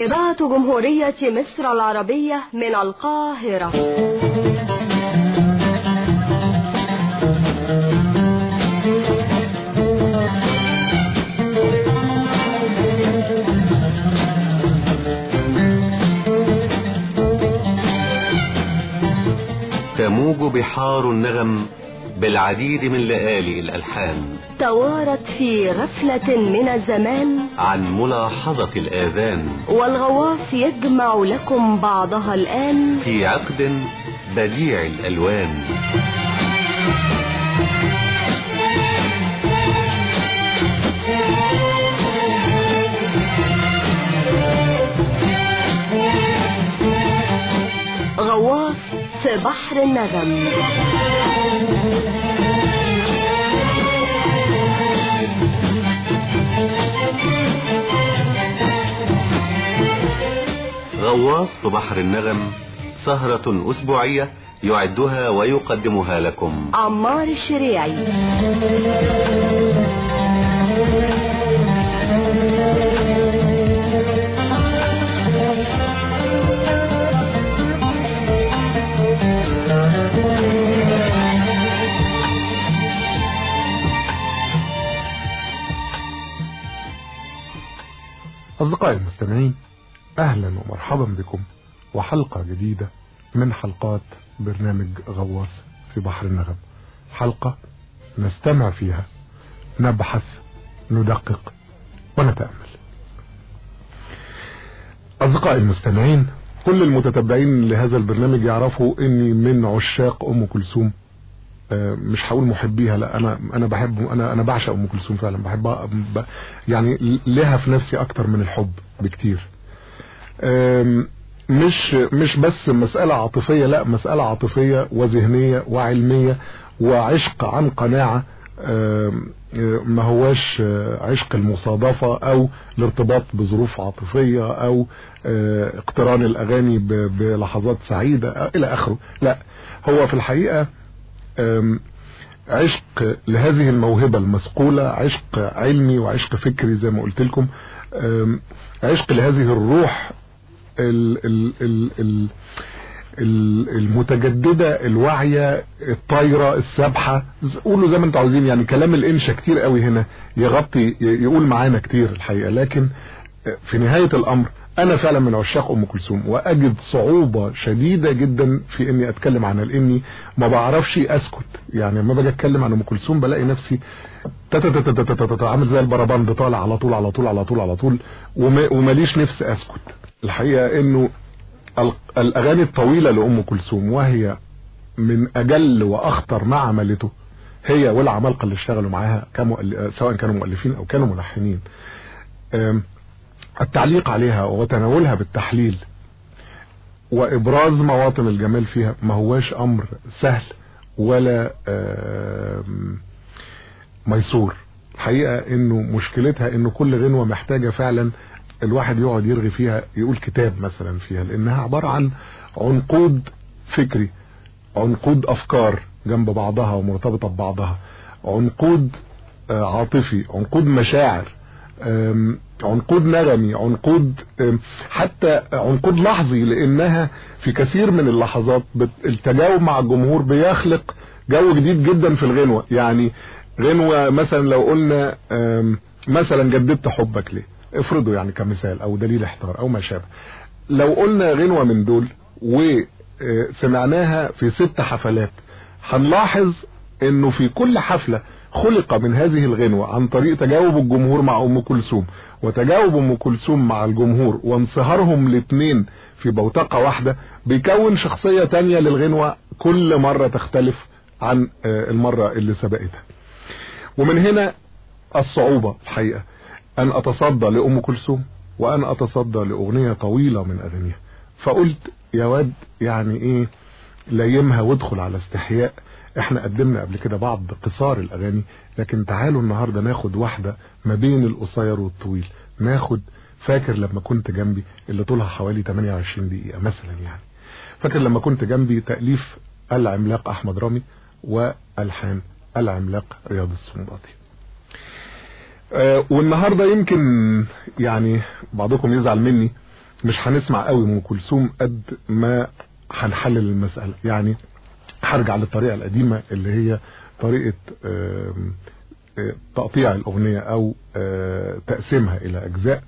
إذاعة جمهورية مصر العربية من القاهرة. تموج بحار النغم بالعديد من لآلئ الألحان. توارت في غفلة من الزمان. عن ملاحظة الآذان. والغواص يجمع لكم بعضها الآن. في عقد بديع الألوان. غواص في بحر النغم. غواص بحر النغم سهرة أسبوعية يعدها ويقدمها لكم. عمار الشريعي. أصدقائي المستمعين أهلا ومرحبا بكم وحلقة جديدة من حلقات برنامج غواص في بحر النغم. حلقة نستمع فيها نبحث ندقق ونتأمل. أصدقائي المستمعين كل المتتبعين لهذا البرنامج يعرفوا إني من عشاق أم كلثوم. مش هقول محبيها لا أنا أنا بحب أنا أنا بعشق أم كلثوم فعلا. بحبها. يعني لها في نفسي أكتر من الحب بكتير. مش مش بس مسألة عاطفية لا مسألة عاطفية وذهنية وعلمية وعشق عن قناعة ما هواش عشق المصادفة أو الارتباط بظروف عاطفية أو اقتران الأغاني بلحظات سعيدة إلى آخره. لا هو في الحقيقة عشق لهذه الموهبة المسقولة عشق علمي وعشق فكري زي ما قلت لكم عشق لهذه الروح ال ال ال ال المتجددة الواعية الطايرة السابحة قولوا زي ما أنتوا عاوزين. يعني كلام الانشا كتير قوي هنا يغطي يقول معانا كتير الحقيقة. لكن في نهاية الأمر أنا فعلا من عشاق أم كلثوم وأجد صعوبة شديدة جدا في إني أتكلم عنها لاني ما بعرفش أسكت. يعني لما باجي أتكلم عن أم كلثوم بلاقي نفسي عامل زي البربند طالع على طول على طول على طول على طول وماليش نفس أسكت. الحقيقة إنه الأغاني الطويلة لأم كلثوم وهي من أجل وأخطر ما عملته هي والعمالقة اللي اشتغلوا معاها. سواء كانوا مؤلفين أو كانوا ملحنين التعليق عليها وتناولها بالتحليل وإبراز مواطن الجمال فيها ما هواش أمر سهل ولا ميسور الحقيقة إنه مشكلتها إنه كل غنوة محتاجة فعلا الواحد يقعد يرغي فيها يقول كتاب مثلا فيها لأنها عبارة عن عنقود فكري عنقود أفكار جنب بعضها ومرتبطة ببعضها عنقود عاطفي عنقود مشاعر عنقود نغمي عنقود حتى عنقود لحظي لأنها في كثير من اللحظات التجاوب مع الجمهور بيخلق جو جديد جدا في الغنوة. يعني غنوة مثلا لو قلنا مثلا جددت حبك ليه؟ افرضوا يعني كمثال أو دليل احتار أو ما شابه. لو قلنا غنوة من دول وسمعناها في ست حفلات هنلاحظ انه في كل حفلة خلق من هذه الغنوة عن طريق تجاوب الجمهور مع ام كلثوم. وتجاوب ام كلثوم مع الجمهور وانصهارهم الاثنين في بوتقة واحدة بيكون شخصية تانية للغنوة كل مرة تختلف عن المرة اللي سبقتها. ومن هنا الصعوبة الحقيقة. أن أتصدى لأم كلثوم وأن أتصدى لأغنية طويلة من اغانيها فقلت يا واد يعني إيه؟ ليمها وادخل على استحياء. إحنا قدمنا قبل كده بعض قصار الأغاني لكن تعالوا النهاردة ناخد واحدة ما بين القصير والطويل. ناخد فاكر لما كنت جنبي اللي طولها حوالي 28 دقيقة مثلا يعني. فاكر لما كنت جنبي تأليف العملاق أحمد رامي والحان العملاق رياض السنباطي. أه والنهاردة يمكن يعني بعضكم يزعل مني مش هنسمع قوي أم كلثوم قد ما هنحلل المسألة. يعني هرجع للطريقة القديمة اللي هي طريقة آه، تقطيع الأغنية أو آه، تقسيمها إلى أجزاء.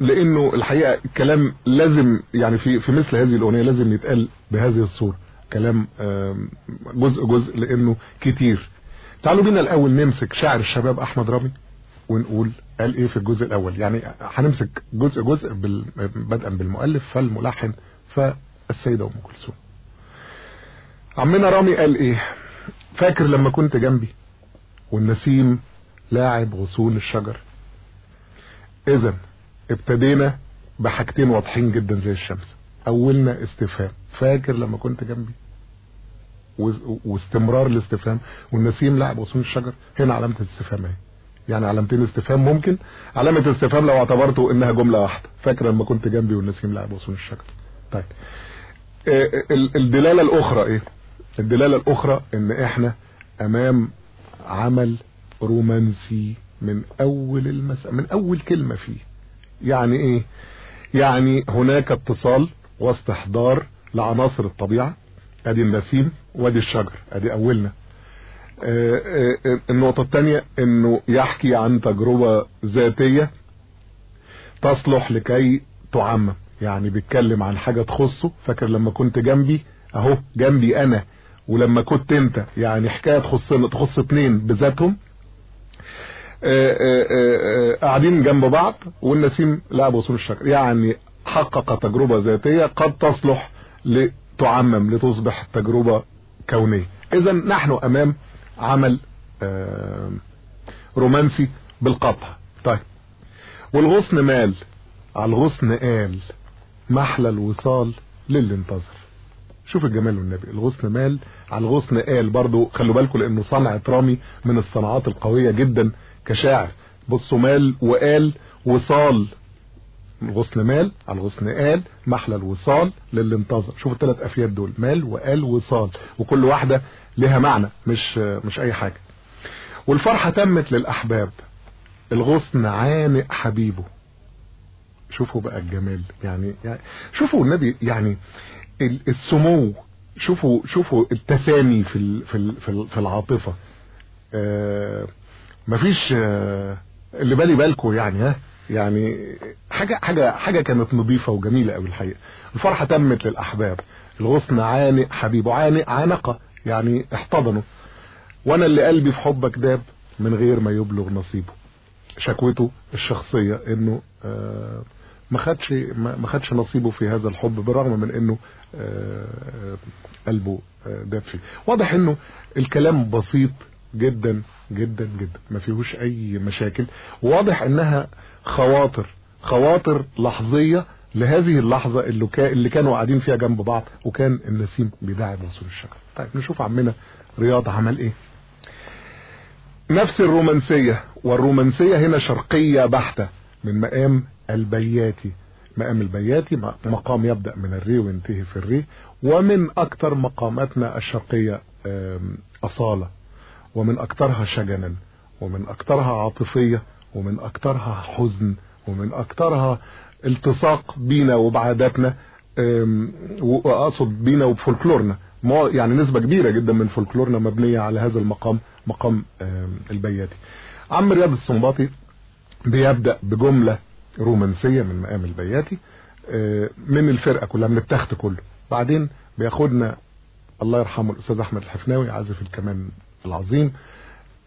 لأنه الحقيقة الكلام لازم يعني في في مثل هذه الأغنية لازم يتقال بهذه الصورة. كلام جزء جزء لأنه كتير. تعالوا بينا الأول نمسك شاعر الشباب أحمد رامي. ونقول قال إيه في الجزء الأول؟ يعني هنمسك جزء جزء بال... بدءا بالمؤلف فالملحن فالسيدة أم كلثوم. عمنا رامي قال إيه؟ فاكر لما كنت جنبي والنسيم لاعب غصون الشجر. اذا ابتدينا بحاجتين واضحين جدا زي الشمس. أولنا استفهام. فاكر لما كنت جنبي؟ واستمرار الاستفهام. والنسيم لاعب غصون الشجر. هنا علامة الاستفهام أهي. يعني علامتين استفهام ممكن. علامة الاستفهام لو اعتبرته إنها جملة واحدة. فاكر لما كنت جنبي والنسيم لاعب غصون الشجر. طيب. آه، ال- الدلالة الأخرى إيه؟ الدلالة الأخرى إن إحنا أمام عمل رومانسي من أول المسألة من أول كلمة فيه. يعني إيه؟ يعني هناك اتصال واستحضار لعناصر الطبيعة. أدي النسيم وأدي الشجر. أدي أولنا. آه، آه، آه، النقطة الثانية إنه يحكي عن تجربة ذاتية تصلح لكي تعمم. يعني بيتكلم عن حاجة تخصه. فاكر لما كنت جنبي؟ أهو جنبي أنا. ولما كنت أنت يعني حكاية تخصنا تخص اتنين بذاتهم. آه، آه، آه، آه، قاعدين جنب بعض. والنسيم لعب وصول الشجر يعني حقق تجربة ذاتية قد تصلح لتعمم لتصبح تجربة كونية. اذا نحن أمام عمل آه، رومانسي بالقطع طيب. والغصن مال. على الغصن قال محلى الوصال للي انتظر شوف الجمال والنبي. الغصن مال. على الغصن قال برضو. خلوا بالكم لأنه صنعة رامي من الصناعات القوية جدا كشاعر. بصوا مال وقال وصال. الغصن مال على الغصن قال محلى الوصال للي انتظر شوف الثلاث أفيات دول مال وقال وصال. وكل واحدة لها معنى مش مش أي حاجة. والفرحة تمت للأحباب. الغصن عانق حبيبه. شوفوا بقى الجمال. يعني, يعني شوفوا النبي يعني ال- السمو. شوفوا شوفوا التسامي في في في العاطفة. آه مفيش آه اللي بالي بالكم يعني ها. يعني حاجة حاجة حاجة كانت نظيفة وجميلة قوي الحقيقة. الفرحة تمت للأحباب. الغصن عانق حبيبه عانق عانقه يعني احتضنه. وأنا اللي قلبي في حبك داب من غير ما يبلغ نصيبه. شكوته الشخصية إنه آه ما خدش ما ما خدش نصيبه في هذا الحب بالرغم من إنه آه، قلبه آه، داب فيه. واضح إنه الكلام بسيط جدا جدا جدا. ما فيهوش أي مشاكل. واضح إنها خواطر خواطر لحظية لهذه اللحظة اللي, كا اللي كانوا قاعدين فيها جنب بعض وكان النسيم بيداعب وصول الشجر طيب نشوف عمنا رياض عمل إيه. نفس الرومانسية والرومانسية هنا شرقية بحتة من مقام البياتي. مقام البياتي مقام يبدأ من الري وينتهي في الري ومن أكثر مقاماتنا الشرقية أصالة. ومن أكثرها شجنا ومن أكثرها عاطفية ومن أكثرها حزن ومن أكثرها التصاق بينا وبعاداتنا وأقصد بينا وبفولكلورنا. يعني نسبة كبيرة جدا من فولكلورنا مبنية على هذا المقام مقام البياتي. عم رياض السنباطي بيبدأ بجملة رومانسية من مقام البياتي آه، من الفرقة كلها من التخت كله. بعدين بياخدنا الله يرحمه الأستاذ أحمد الحفناوي عازف الكمان العظيم.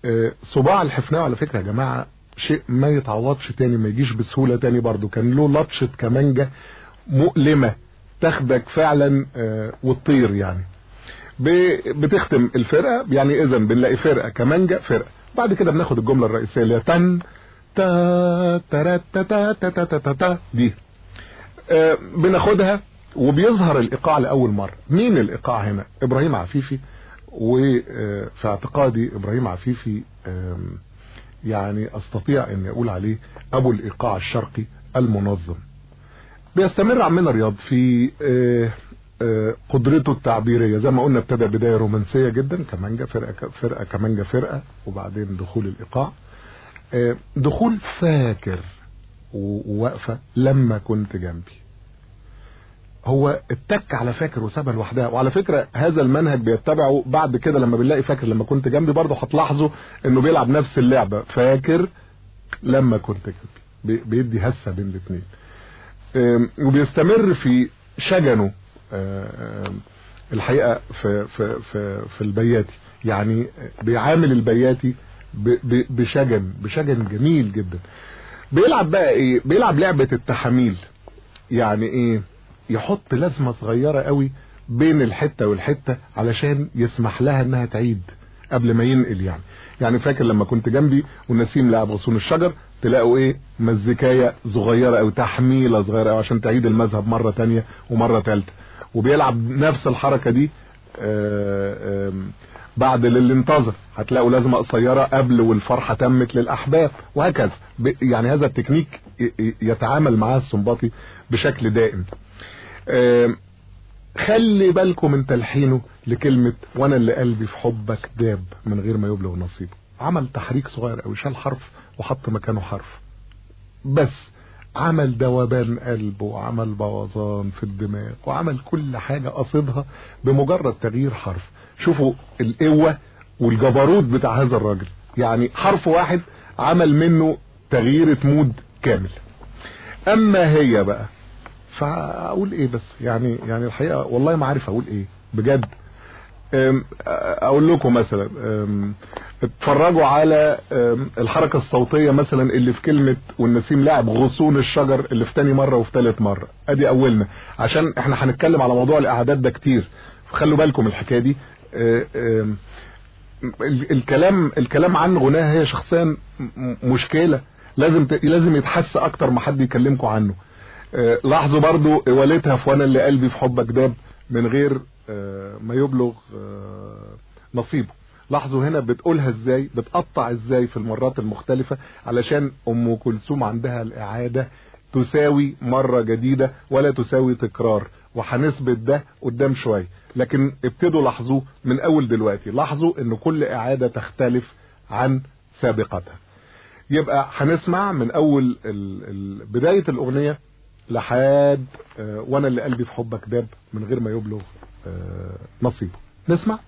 آه، صباع الحفناوي على فكرة يا جماعة شيء ما يتعوضش تاني ما يجيش بسهولة تاني برضو. كان له لطشة كمانجة مؤلمة تاخدك فعلا آه، وتطير يعني. بتختم الفرقة يعني اذا بنلاقي فرقة كمانجة فرقة. بعد كده بناخد الجملة الرئيسية اللي هي تن تا تا تا تا تا تا تا تا دي. آه، بناخدها وبيظهر الإيقاع لأول مرة. مين الإيقاع هنا؟ إبراهيم عفيفي. وفي اعتقادي إبراهيم عفيفي يعني أستطيع ان أقول عليه أبو الإيقاع الشرقي المنظم. بيستمر عمنا رياض في آه، آه، قدرته التعبيرية. زي ما قلنا ابتدى بداية رومانسية جدا كمانجا فرقة فرقة كمانجا فرقة وبعدين دخول الإيقاع. آه، دخول فاكر و- وواقفة لما كنت جنبي. هو اتك على فاكر وسابها لوحدها. وعلى فكرة هذا المنهج بيتبعه بعد كده لما بنلاقي فاكر لما كنت جنبي برضه هتلاحظوا إنه بيلعب نفس اللعبة. فاكر لما كنت جنبي. بي- بيدي هسة بين الاثنين وبيستمر في شجنه أم، الحقيقة في, في, في, في البياتي. يعني بيعامل البياتي بشجن بشجن جميل جدا. بيلعب بقى إيه؟ بيلعب لعبة التحاميل. يعني إيه؟ يحط لازمة صغيرة قوي بين الحتة والحتة علشان يسمح لها إنها تعيد قبل ما ينقل يعني. يعني فاكر لما كنت جنبي والنسيم لعب غصون الشجر تلاقوا إيه؟ مزيكاية صغيرة أو تحميلة صغيرة أو عشان تعيد المذهب مرة تانية ومرة تالتة. وبيلعب نفس الحركة دي آه، بعد للي انتظر هتلاقوا لازمة قصيرة قبل والفرحة تمت للأحباب وهكذا. يعني هذا التكنيك يتعامل معاه السنباطي بشكل دائم. خلي بالكم من تلحينه لكلمة وأنا اللي قلبي في حبك داب من غير ما يبلغ نصيبه. عمل تحريك صغير قوي شال حرف وحط مكانه حرف. بس عمل ذوبان قلب وعمل بوظان في الدماغ وعمل كل حاجة قصدها بمجرد تغيير حرف. شوفوا القوة والجبروت بتاع هذا الراجل. يعني حرف واحد عمل منه تغييرة مود كامل. أما هي بقى فأقول إيه بس؟ يعني يعني الحقيقة والله ما عارف أقول إيه بجد. أقول لكم مثلا اتفرجوا على الحركة الصوتية مثلا اللي في كلمة والنسيم لاعب غصون الشجر اللي في تاني مرة وفي تالت مرة. أدي أولنا. عشان إحنا هنتكلم على موضوع الإعداد ده كتير. خلوا بالكم الحكاية دي. الكلام الكلام عن غناها هي شخصيا مشكلة. لازم لازم يتحس أكتر ما حد يكلمكم عنه. لاحظوا برضو والدها في وأنا اللي قلبي في حبك داب من غير آه، ما يبلغ آه، نصيبه. لاحظوا هنا بتقولها إزاي بتقطع إزاي في المرات المختلفة علشان أم كلثوم عندها الإعادة تساوي مرة جديدة ولا تساوي تكرار وهنثبت ده قدام شوية. لكن ابتدوا لاحظوه من أول دلوقتي. لاحظوا إن كل إعادة تختلف عن سابقتها. يبقى هنسمع من أول بداية الأغنية لحد آه، وأنا اللي قلبي في حبك داب من غير ما يبلغ آه، نصيبه. نسمع؟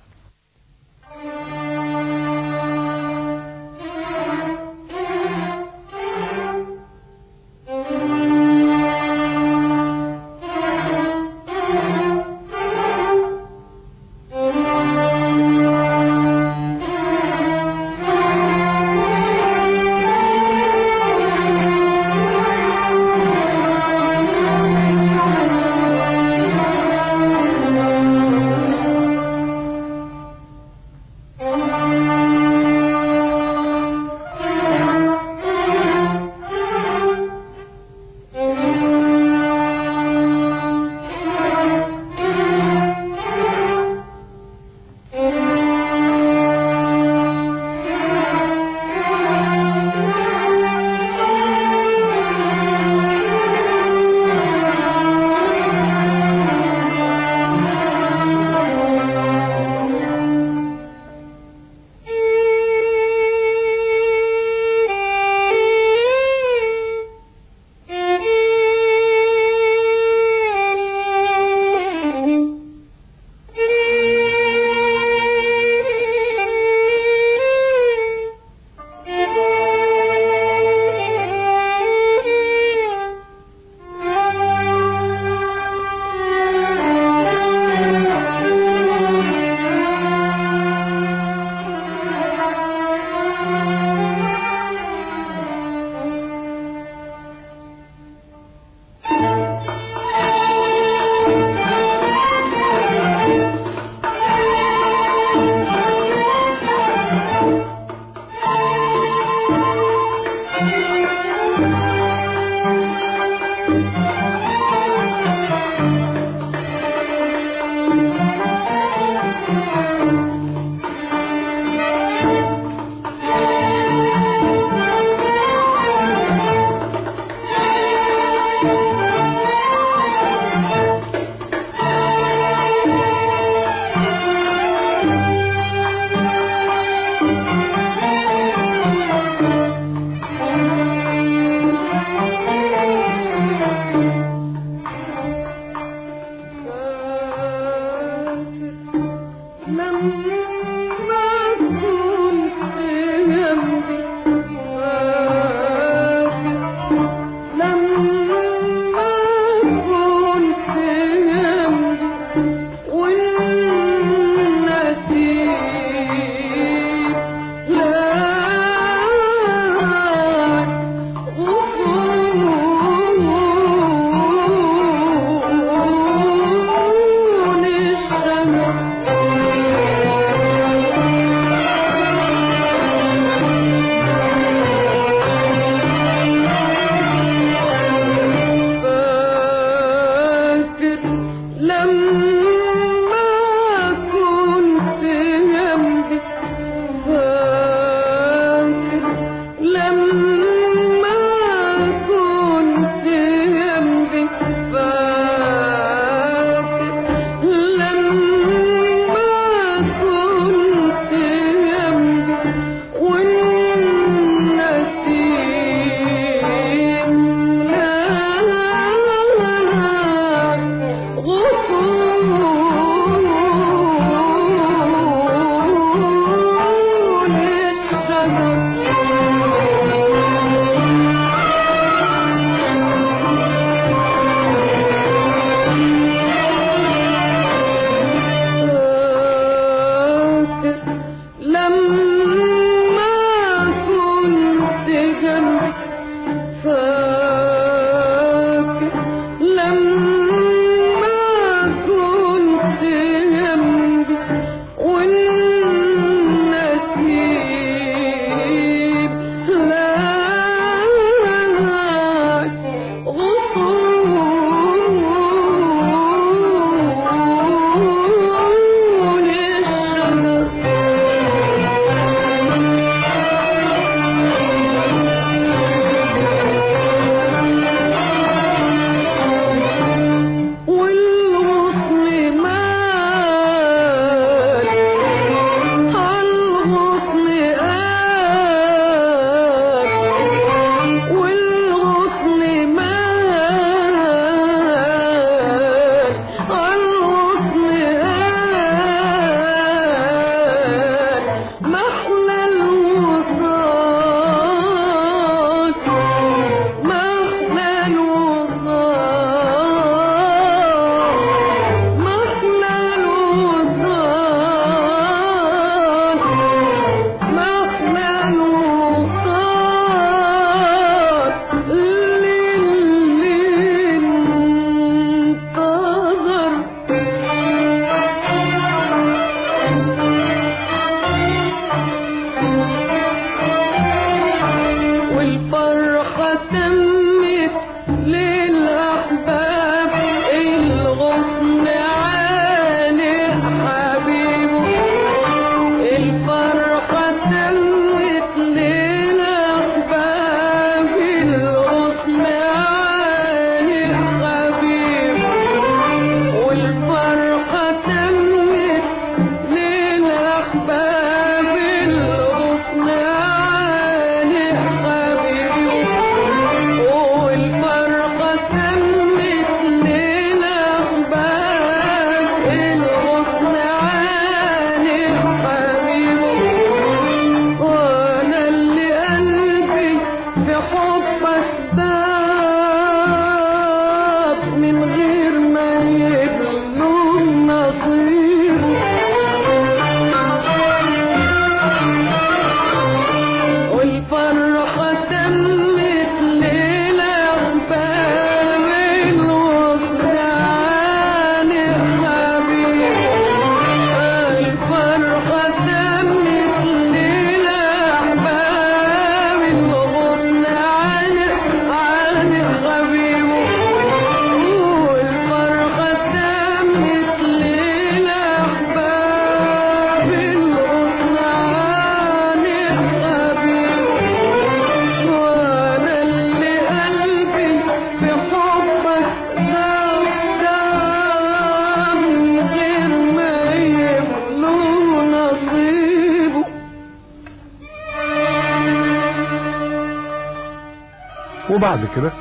وبعد كده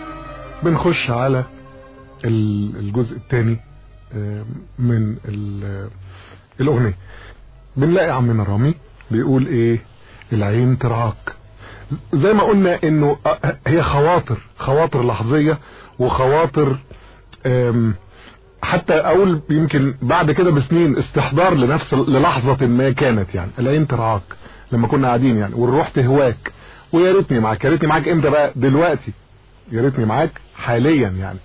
بنخش على ال- الجزء الثاني من ال- الأغنية. بنلاقي عمنا رامي بيقول إيه؟ العين ترعاك. زي ما قلنا إنه آه، هي خواطر خواطر لحظية وخواطر حتى أقول يمكن بعد كده بسنين استحضار لنفس للحظة ما كانت يعني. العين ترعاك لما كنا قاعدين يعني والروح تهواك. ويا ريتني معاك يا ريتني معاك إمتى بقى؟ دلوقتي. يا ريتني معاك حاليا يعني.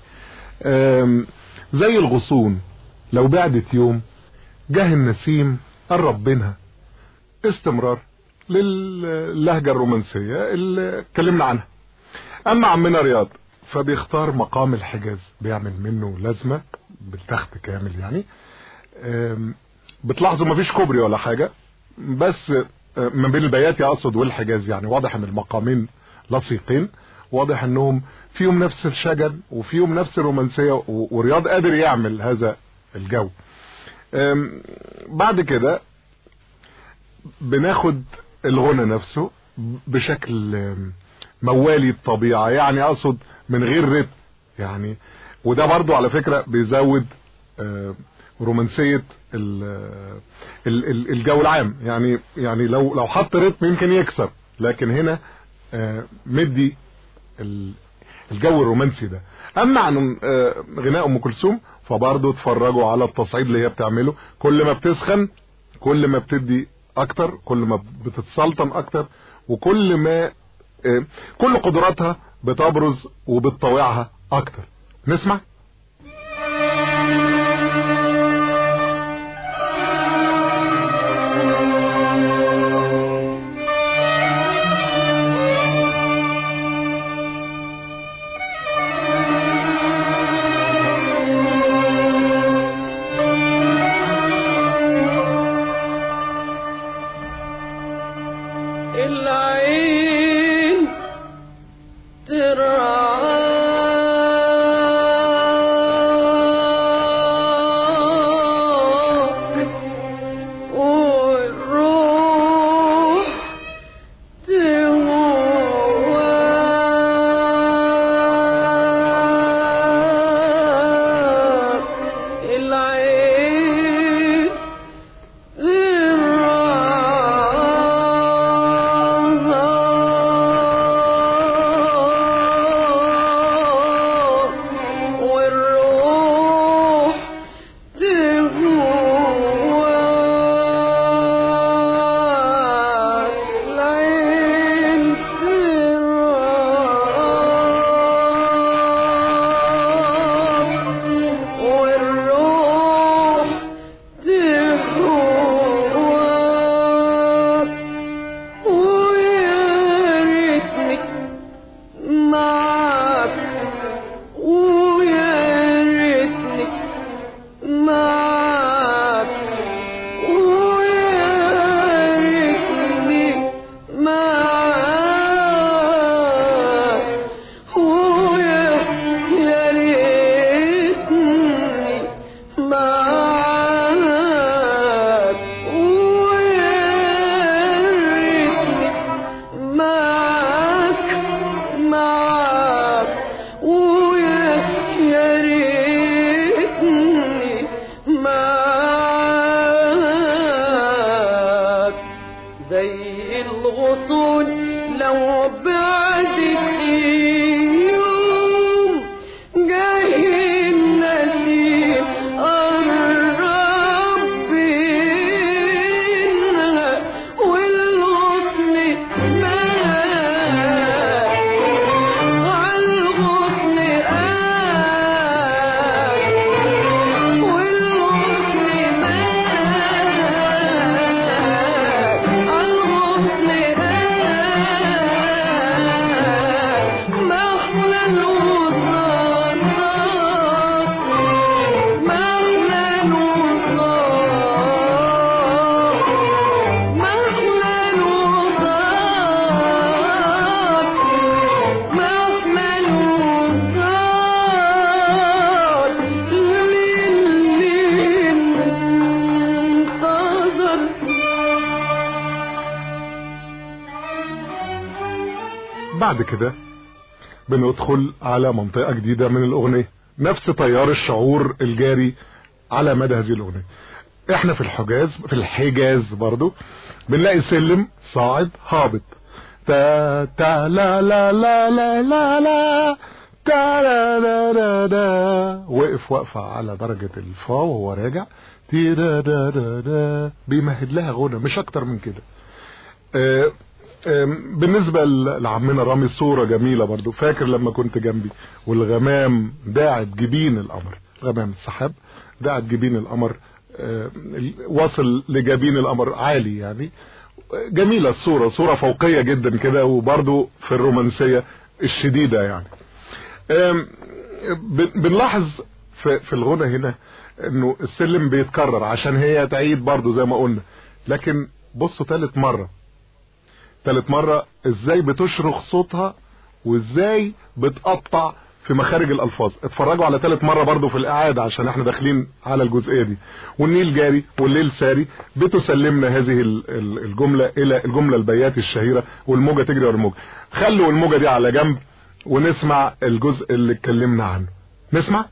زي الغصون لو بعدت يوم جه النسيم قرب منها استمرار للهجة الرومانسية اللي اتكلمنا عنها. أما عمنا رياض فبيختار مقام الحجاز. بيعمل منه لازمة بالتخت كامل يعني. بتلاحظوا مفيش كوبري ولا حاجة بس آه، ما بين البياتي اقصد والحجاز يعني واضح إن المقامين لصيقين. واضح انهم فيهم نفس الشجن وفيهم نفس الرومانسية ورياض قادر يعمل هذا الجو. بعد كده بناخد الغنى نفسه بشكل موالي الطبيعة يعني أقصد من غير رتم يعني. وده برضو على فكرة بيزود رومانسية ال- ال- ال- الجو العام. يعني يعني لو لو حط رتم يمكن يكسر لكن هنا مدي الجو الرومانسي ده. أما عن آه، غناء أم كلثوم فبرضه اتفرجوا على التصعيد اللي هي بتعمله. كل ما بتسخن كل ما بتدي أكتر كل ما بتتسلطن أكتر وكل ما آه، كل قدراتها بتبرز وبتطوعها أكتر. نسمع؟ بعد كده بندخل على منطقة جديدة من الأغنية نفس تيار الشعور الجاري على مدى هذه الأغنية. إحنا في الحجاز في الحجاز برضو بنلاقي سلم صاعد هابط. تا تا لا لا لا لا لا لا تا لا لا لا لا وقف وقفة على درجة الفا وهو راجع. تي دا دا دا دا بيمهد لها غنى مش أكتر من كده. آه، بالنسبة لعمنا رامي صورة جميلة برضو. فاكر لما كنت جنبي؟ والغمام داعت جبين القمر. غمام السحاب داعت جبين القمر. ال- واصل لجبين القمر عالي يعني. جميلة الصورة صورة فوقية جدا كده وبرضو في الرومانسية الشديدة يعني. بنلاحظ في, في الغنى هنا إنه السلم بيتكرر عشان هي تعيد برضو زي ما قلنا. لكن بصوا تالت مرة. تالت مرة إزاي بتشرخ صوتها وازاي بتقطع في مخارج الألفاظ. اتفرجوا على تالت مرة برضو في الإعادة عشان إحنا داخلين على الجزئية دي. والنيل جاري والليل ساري بتسلمنا هذه ال- ال- الجملة إلى الجملة البيات الشهيرة والموجة تجري ورا الموجة. خلوا الموجة دي على جنب ونسمع الجزء اللي اتكلمنا عنه. نسمع؟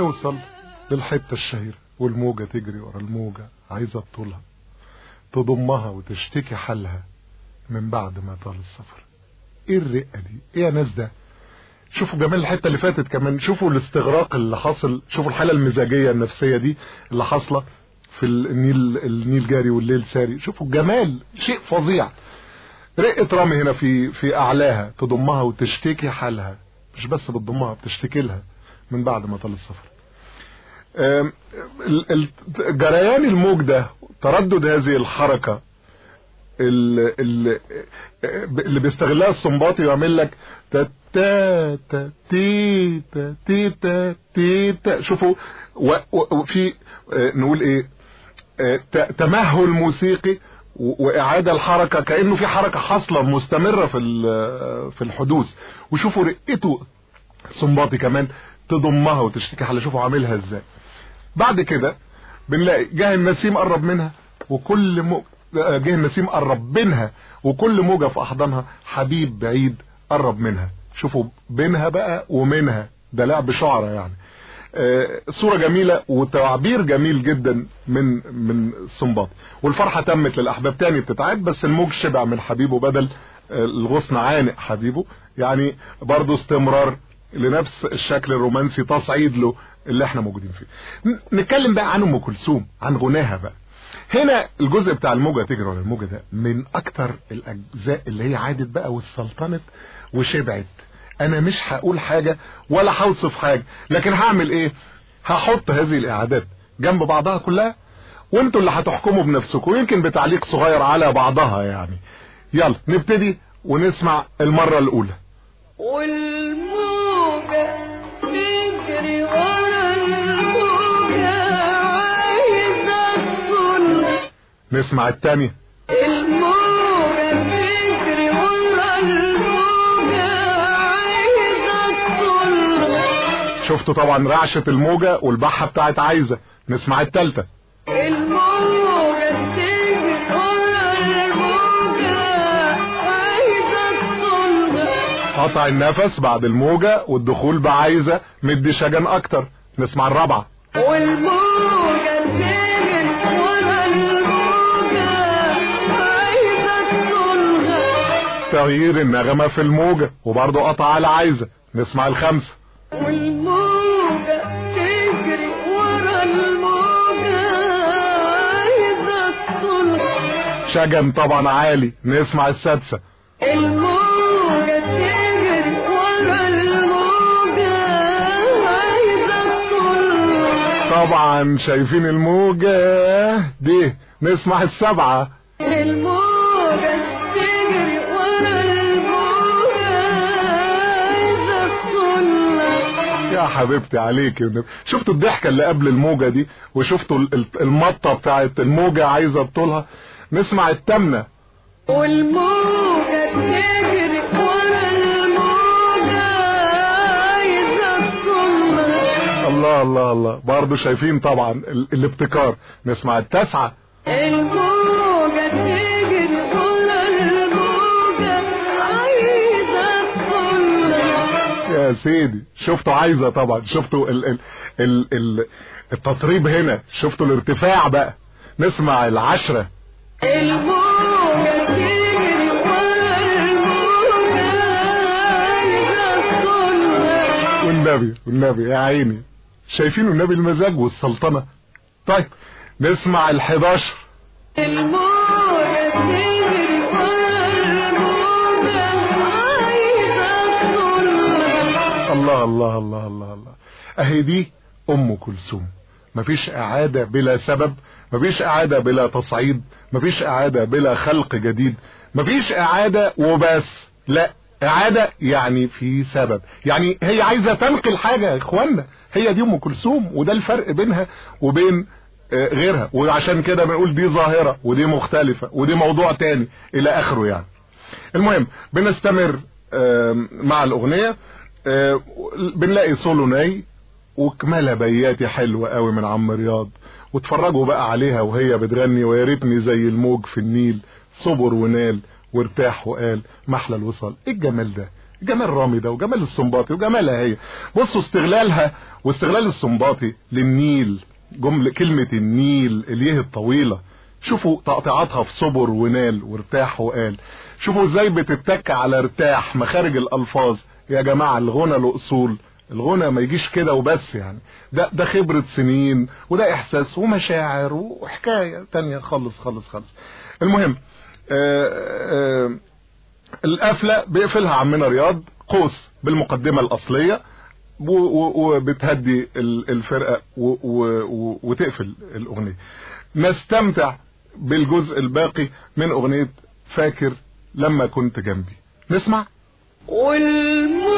ونوصل للحتة الشهيرة والموجة تجري ورا الموجة عايزة تطولها تضمها وتشتكي حالها من بعد ما طال السفر. إيه الرقة دي؟ إيه يا ناس ده؟ شوفوا جمال الحتة اللي فاتت كمان شوفوا الاستغراق اللي حاصل شوفوا الحالة المزاجية النفسية دي اللي حاصلة في النيل النيل جاري والليل ساري. شوفوا الجمال شيء فظيع. رقة رامي هنا في في أعلاها تضمها وتشتكي حالها. مش بس بتضمها بتشتكي لها. من بعد ما طال السفر جريان الموج ده تردد هذه الحركة ال- ال- اللي بيستغلها السنباطي ويعمل لك تا تا تي تا تي تا تي تا شوفوا وفي آه، نقول إيه ت- تمهل موسيقي وإعادة الحركة كأنه في حركة حاصلة مستمرة في في الحدوث. وشوفوا رقته سنباطي كمان تضمها وتشتكي حالها شوفوا عاملها إزاي. بعد كده بنلاقي جه النسيم قرب منها وكل م... جه النسيم قرب منها وكل موجة في أحضانها حبيب بعيد قرب منها. شوفوا بينها بقى ومنها ده لعب شعرة يعني. آه، صورة جميلة وتعبير جميل جدا من من السنباطي والفرحة تمت للأحباب تاني بتتعاد بس الموج شبع من حبيبه بدل آه، الغصن عانق حبيبه. يعني برضه استمرار لنفس الشكل الرومانسي تصعيد له اللي إحنا موجودين فيه. نتكلم بقى عن أم كلثوم عن غناها بقى. هنا الجزء بتاع الموجة تجري ولا الموجة ده من أكتر الأجزاء اللي هي عادت بقى والسلطنت وشبعت. أنا مش هقول حاجة ولا هوصف حاجة لكن هعمل إيه؟ هحط هذه الإعادات جنب بعضها كلها وأنتوا اللي هتحكموا بنفسكم يمكن بتعليق صغير على بعضها يعني. يلا نبتدي ونسمع المرة الأولى. والموجة نسمع التانية شفتوا طبعا رعشة الموجة والبحة بتاعت عايزة. نسمع التالتة. قطع النفس بعد الموجة والدخول بعايزة. مدي شجن أكتر. نسمع الرابعة. والموجة تغيير النغمة في الموجة وبرضه قطع على عايزة. نسمع الخمسة. والموجة تجري ورا الموجة عايزة تطل شجن طبعا عالي. نسمع السادسة. الموجة تجري ورا الموجة عايزة تطل طبعا شايفين الموجة دي. نسمع السبعة. الموجة يا حبيبتي عليك شفتوا الضحكة اللي قبل الموجة دي؟ وشفتوا ال- ال- المطة بتاعت الموجة عايزة تطولها نسمع التامنة. والموجة تجري ورا الموجة عايزة تطل الله الله الله. برضه شايفين طبعا ال- الابتكار. نسمع التاسعة. يا سيدي. شفتوا عايزة طبعا. شفتوا ال ال ال ال التطريب هنا. شفتوا الارتفاع بقى. نسمع العشرة. والنبي والنبي يا عيني. شايفين النبي المزاج والسلطنة؟ طيب نسمع الحداشر. الموجة الله الله الله الله الله. اهي دي أم كلثوم. مفيش إعادة بلا سبب مفيش إعادة بلا تصعيد مفيش إعادة بلا خلق جديد مفيش إعادة وبس. لا إعادة يعني في سبب. يعني هي عايزة تنقل حاجة يا إخوانا. هي دي أم كلثوم وده الفرق بينها وبين آه، غيرها. وعشان كده بنقول دي ظاهرة ودي مختلفة ودي موضوع تاني إلى آخره يعني. المهم بنستمر مع الأغنية. بنلاقي سولو ناي وكمالة بياتي حلوة قوي من عم رياض. واتفرجوا بقى عليها وهي بتغني ويا ريتني زي الموج في النيل. صبر ونال وارتاح وقال محلى الوصال. إيه الجمال ده؟ جمال رامي ده وجمال السنباطي وجمالها هي. بصوا استغلالها واستغلال السنباطي للنيل. جملة كلمة النيل اليه الطويلة. شوفوا تقطيعاتها في صبر ونال وارتاح وقال. شوفوا إزاي بتتك على ارتاح مخارج الألفاظ. يا جماعة الغنى له أصول. الغنى ما يجيش كده وبس يعني. ده ده خبرة سنين وده إحساس ومشاعر وحكاية تانية خالص خالص خالص. المهم آآ آآ القفلة بيقفلها عمنا رياض قوس بالمقدمة الأصلية وبتهدي ال- الفرقة وتقفل الأغنية. نستمتع بالجزء الباقي من أغنية فاكر لما كنت جنبي. نسمع؟ والموجة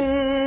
إن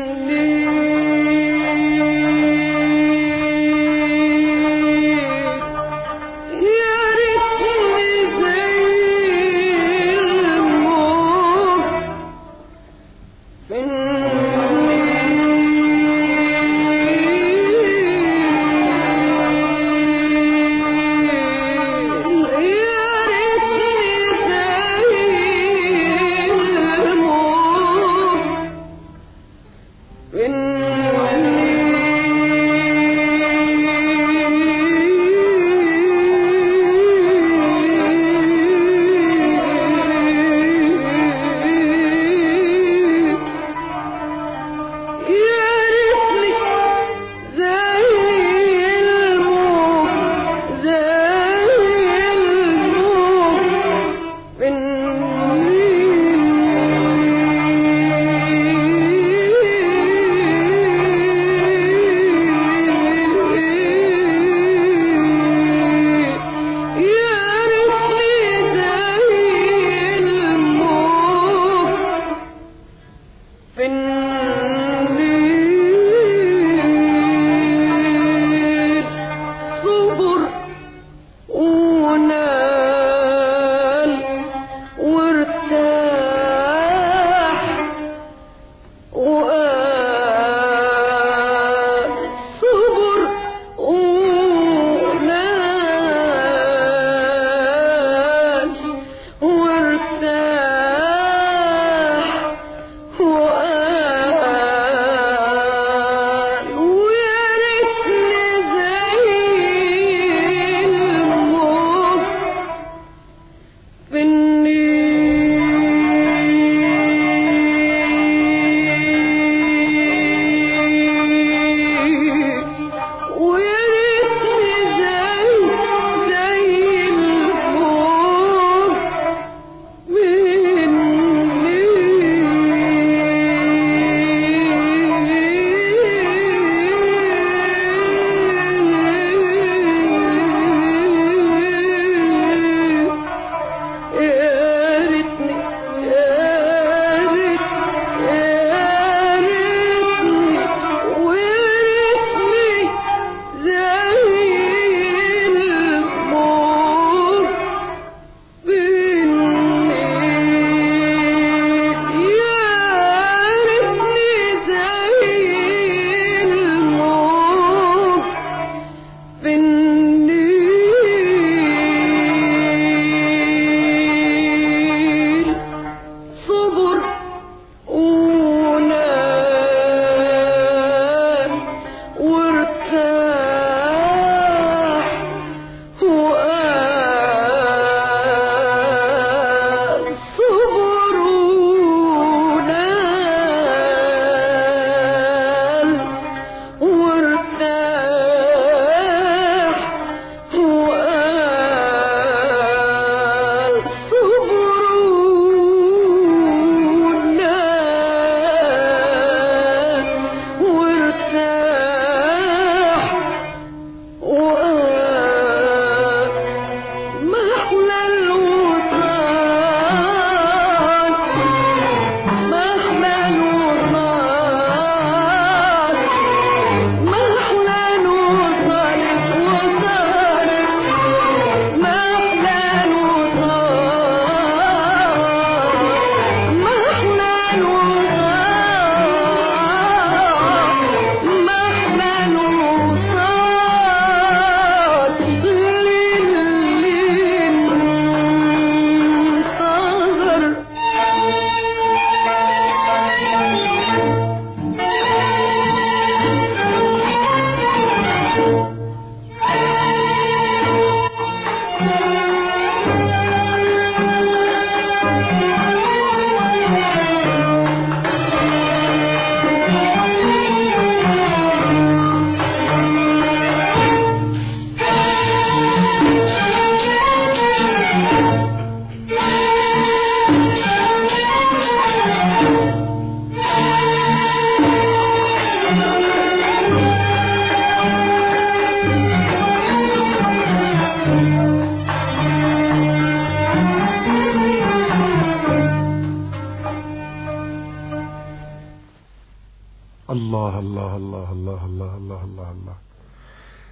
الله الله الله الله الله الله الله الله.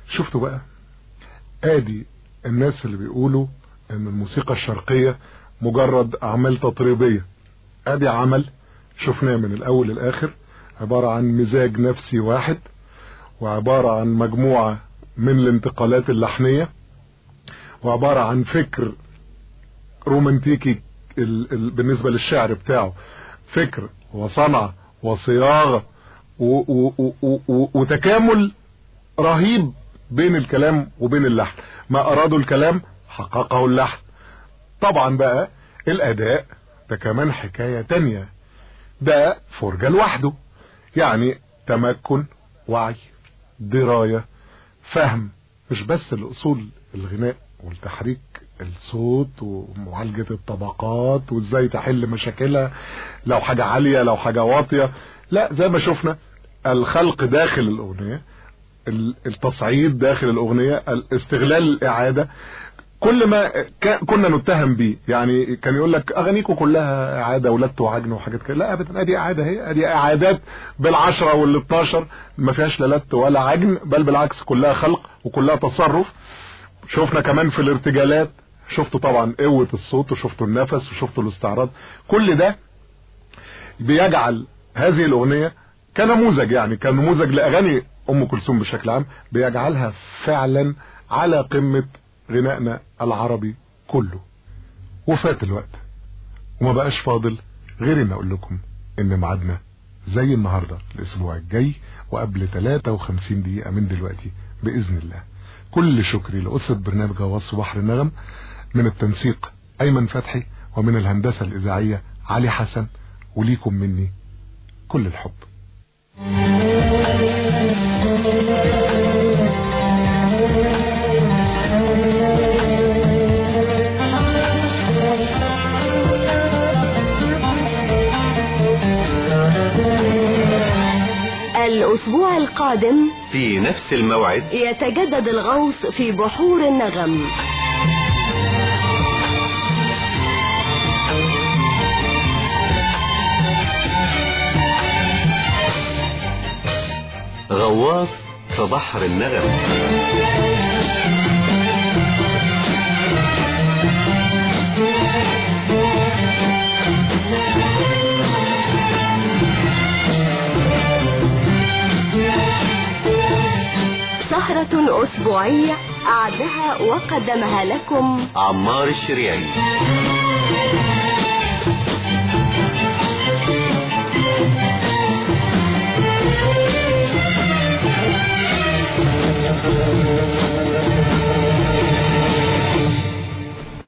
شفتوا بقى؟ آدي الناس اللي بيقولوا إن الموسيقى الشرقية مجرد أعمال تطريبية. آدي عمل شفناه من الأول للآخر عبارة عن مزاج نفسي واحد وعبارة عن مجموعة من الانتقالات اللحنية وعبارة عن فكر رومانتيكي ال ال بالنسبة للشعر بتاعه. فكر وصنعة وصياغة وتكامل رهيب بين الكلام وبين اللحن. ما أرادوا الكلام حققه اللحن. طبعا بقى الأداء ده كمان حكاية تانية. ده فرجة لوحده. يعني تمكن وعي دراية فهم. مش بس الأصول الغناء والتحريك الصوت ومعالجة الطبقات وإزاي تحل مشاكلها لو حاجة عالية لو حاجة واطية. لا زي ما شفنا الخلق داخل الأغنية ال- التصعيد داخل الأغنية الاستغلال الإعادة كل ما كنا نتهم بيه. يعني كان يقول لك اغانيكم كلها إعادة ولت وعجن وحاجات كده. لا ابدا أدي إعادة هي أدي إعادات بالعشرة وال12 ما فيهاش لا لت ولا عجن بل بالعكس كلها خلق وكلها تصرف. شفنا كمان في الارتجالات شفتوا طبعا قوة الصوت وشفتوا النفس وشفتوا الاستعراض. كل ده بيجعل هذه الأغنية كنموذج يعني كنموذج لأغاني أم كلثوم بشكل عام بيجعلها فعلا على قمة غنائنا العربي كله. وفات الوقت وما بقاش فاضل غير إن أقول لكم إن ميعادنا زي النهاردة الأسبوع الجاي وقبل 53 دقيقة من دلوقتي بإذن الله. كل شكري لأسرة برنامج غواص بحر النغم من التنسيق أيمن فتحي ومن الهندسة الإذاعية علي حسن وليكم مني كل الحب. الأسبوع القادم في نفس الموعد يتجدد الغوص في بحور النغم. غواص في بحر النغم. سهرة أسبوعية أعدها وقدمها لكم عمار الشريعي. Thank.